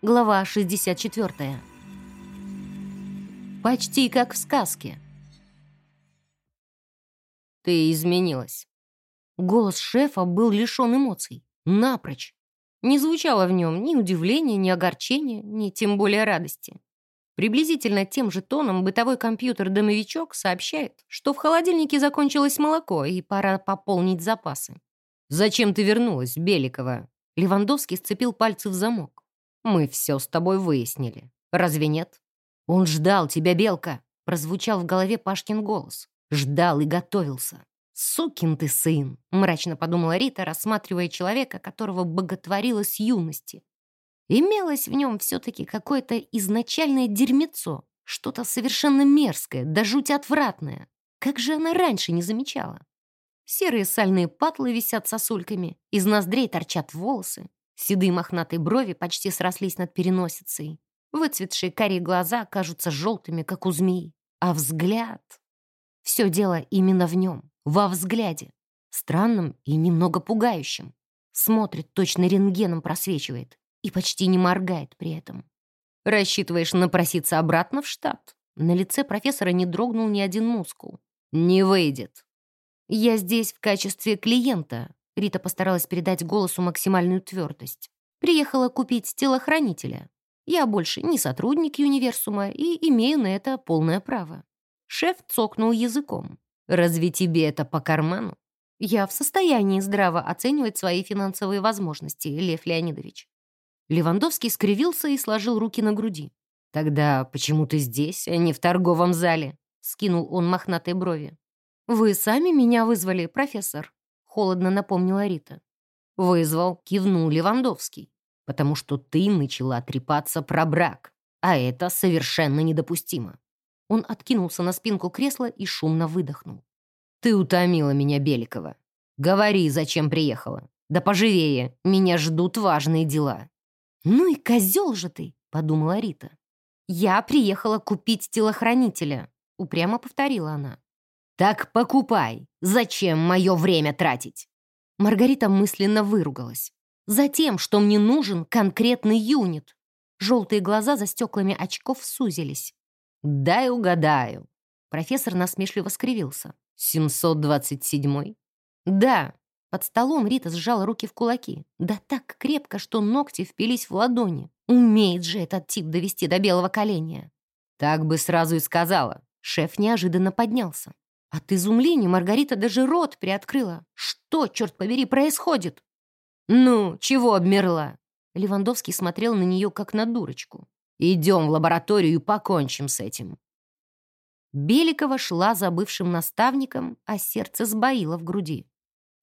Глава 64. Почти как в сказке. «Ты изменилась». Голос шефа был лишен эмоций. Напрочь. Не звучало в нем ни удивления, ни огорчения, ни тем более радости. Приблизительно тем же тоном бытовой компьютер-домовичок сообщает, что в холодильнике закончилось молоко и пора пополнить запасы. «Зачем ты вернулась, Беликова?» Левандовский сцепил пальцы в замок. Мы все с тобой выяснили. Разве нет? Он ждал тебя, Белка, прозвучал в голове Пашкин голос. Ждал и готовился. «Сукин ты сын!» — мрачно подумала Рита, рассматривая человека, которого боготворила с юности. Имелось в нем все-таки какое-то изначальное дерьмецо, что-то совершенно мерзкое, да жуть отвратное. Как же она раньше не замечала? Серые сальные патлы висят сосульками, из ноздрей торчат волосы, Седые мохнатые брови почти срослись над переносицей. Выцветшие карие глаза кажутся желтыми, как у змей. А взгляд... Все дело именно в нем, во взгляде. Странным и немного пугающим. Смотрит, точно рентгеном просвечивает. И почти не моргает при этом. «Рассчитываешь напроситься обратно в штат?» На лице профессора не дрогнул ни один мускул. «Не выйдет». «Я здесь в качестве клиента», Рита постаралась передать голосу максимальную твердость. «Приехала купить телохранителя. Я больше не сотрудник универсума и имею на это полное право». Шеф цокнул языком. «Разве тебе это по карману?» «Я в состоянии здраво оценивать свои финансовые возможности, Лев Леонидович». Левандовский скривился и сложил руки на груди. «Тогда почему ты здесь, а не в торговом зале?» Скинул он мохнатые брови. «Вы сами меня вызвали, профессор?» Холодно напомнила Рита. Вызвал, кивнул Левандовский. Потому что ты начала трепаться про брак, а это совершенно недопустимо. Он откинулся на спинку кресла и шумно выдохнул. «Ты утомила меня, Беликова. Говори, зачем приехала. Да поживее, меня ждут важные дела». «Ну и козел же ты», — подумала Рита. «Я приехала купить телохранителя», — упрямо повторила она. «Так покупай! Зачем мое время тратить?» Маргарита мысленно выругалась. «Затем, что мне нужен конкретный юнит». Желтые глаза за стеклами очков сузились. «Дай угадаю». Профессор насмешливо скривился. «727-й?» «Да». Под столом Рита сжала руки в кулаки. Да так крепко, что ногти впились в ладони. Умеет же этот тип довести до белого коленя. Так бы сразу и сказала. Шеф неожиданно поднялся. От изумления Маргарита даже рот приоткрыла. Что, черт побери, происходит? «Ну, чего обмерла?» Левандовский смотрел на нее, как на дурочку. «Идем в лабораторию и покончим с этим». Беликова шла за бывшим наставником, а сердце сбоило в груди.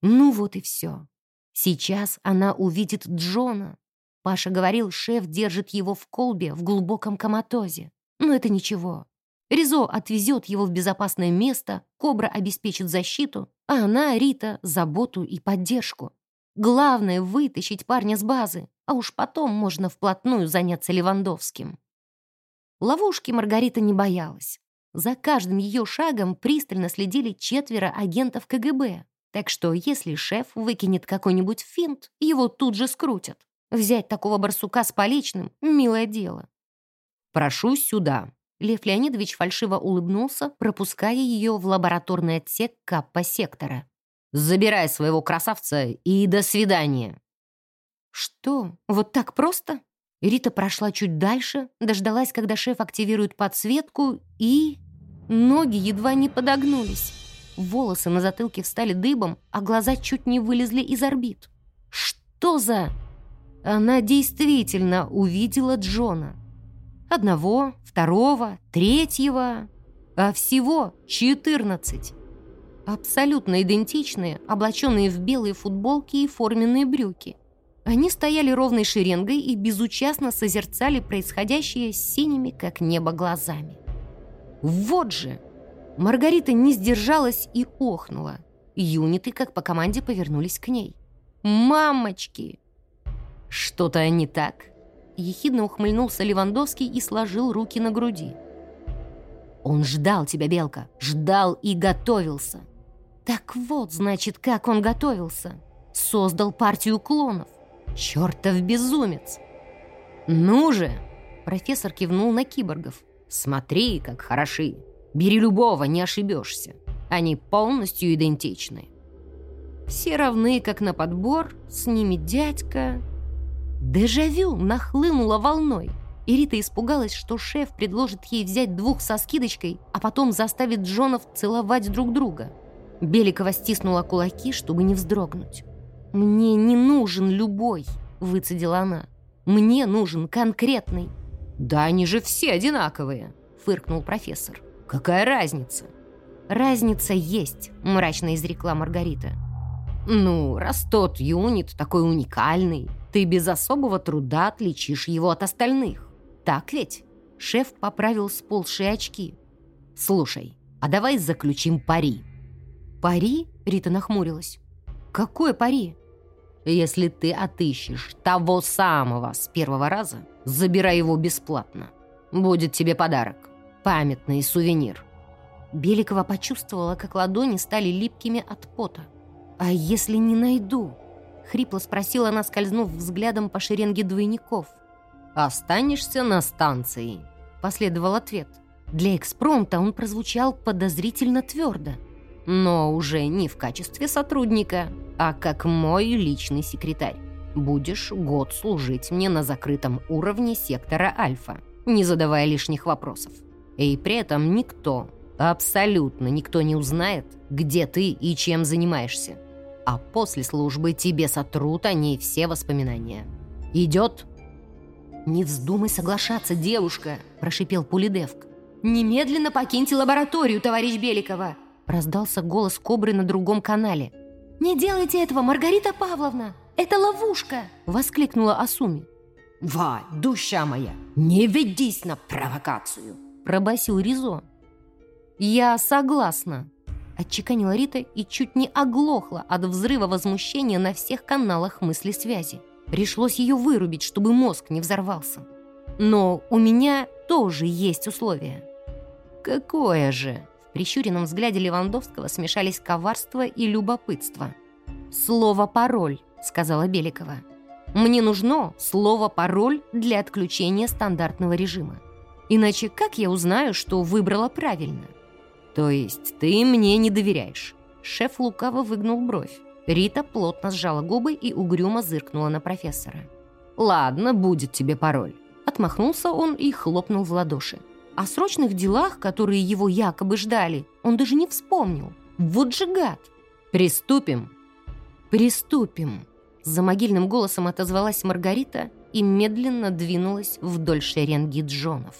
Ну вот и все. Сейчас она увидит Джона. Паша говорил, шеф держит его в колбе в глубоком коматозе. Но это ничего. Ризо отвезет его в безопасное место, Кобра обеспечит защиту, а она, Рита, заботу и поддержку. Главное — вытащить парня с базы, а уж потом можно вплотную заняться Левандовским. Ловушки Маргарита не боялась. За каждым ее шагом пристально следили четверо агентов КГБ. Так что, если шеф выкинет какой-нибудь финт, его тут же скрутят. Взять такого барсука с поличным — милое дело. «Прошу сюда», Лев Леонидович фальшиво улыбнулся, пропуская ее в лабораторный отсек каппа-сектора. «Забирай своего красавца и до свидания!» «Что, вот так просто?» Рита прошла чуть дальше, дождалась, когда шеф активирует подсветку, и... Ноги едва не подогнулись. Волосы на затылке встали дыбом, а глаза чуть не вылезли из орбит. «Что за...» Она действительно увидела Джона. Одного, второго, третьего, а всего четырнадцать. Абсолютно идентичные, облаченные в белые футболки и форменные брюки. Они стояли ровной шеренгой и безучастно созерцали происходящее синими, как небо, глазами. Вот же! Маргарита не сдержалась и охнула. Юниты, как по команде, повернулись к ней. «Мамочки!» «Что-то не так?» Ехидно ухмыльнулся Левандовский и сложил руки на груди. «Он ждал тебя, Белка, ждал и готовился». «Так вот, значит, как он готовился. Создал партию клонов. Чертов безумец!» «Ну же!» Профессор кивнул на киборгов. «Смотри, как хороши! Бери любого, не ошибешься. Они полностью идентичны. Все равны, как на подбор, с ними дядька...» Дежавю нахлынула волной, и Рита испугалась, что шеф предложит ей взять двух со скидочкой, а потом заставит Джонов целовать друг друга. Беликова стиснула кулаки, чтобы не вздрогнуть. «Мне не нужен любой», — выцедила она. «Мне нужен конкретный». «Да они же все одинаковые», — фыркнул профессор. «Какая разница?» «Разница есть», — мрачно изрекла Маргарита. «Ну, раз тот юнит такой уникальный, ты без особого труда отличишь его от остальных. Так ведь?» Шеф поправил сползшие очки. «Слушай, а давай заключим пари». «Пари?» — Рита нахмурилась. «Какое пари?» «Если ты отыщешь того самого с первого раза, забирай его бесплатно. Будет тебе подарок. Памятный сувенир». Беликова почувствовала, как ладони стали липкими от пота. «А если не найду?» — хрипло спросила она, скользнув взглядом по шеренге двойников. «Останешься на станции», — последовал ответ. Для экспромта он прозвучал подозрительно твердо, но уже не в качестве сотрудника, а как мой личный секретарь. Будешь год служить мне на закрытом уровне сектора Альфа, не задавая лишних вопросов. И при этом никто, абсолютно никто не узнает, где ты и чем занимаешься а после службы тебе сотрут о ней все воспоминания. Идет?» «Не вздумай соглашаться, девушка!» – прошипел Пулидевк. «Немедленно покиньте лабораторию, товарищ Беликова!» – раздался голос Кобры на другом канале. «Не делайте этого, Маргарита Павловна! Это ловушка!» – воскликнула Асуми. «Ва, душа моя, не ведись на провокацию!» – пробасил Ризо. «Я согласна», Отчеканила Рита и чуть не оглохла от взрыва возмущения на всех каналах мысли связи. Пришлось ее вырубить, чтобы мозг не взорвался. Но у меня тоже есть условие. «Какое же?» В прищуренном взгляде Левандовского смешались коварство и любопытство. «Слово «пароль», — сказала Беликова. «Мне нужно слово-пароль для отключения стандартного режима. Иначе как я узнаю, что выбрала правильно?» «То есть ты мне не доверяешь?» Шеф лукаво выгнул бровь. Рита плотно сжала губы и угрюмо зыркнула на профессора. «Ладно, будет тебе пароль». Отмахнулся он и хлопнул в ладоши. О срочных делах, которые его якобы ждали, он даже не вспомнил. Вот же гад! «Приступим!» «Приступим!» За могильным голосом отозвалась Маргарита и медленно двинулась вдоль шеренги Джонов.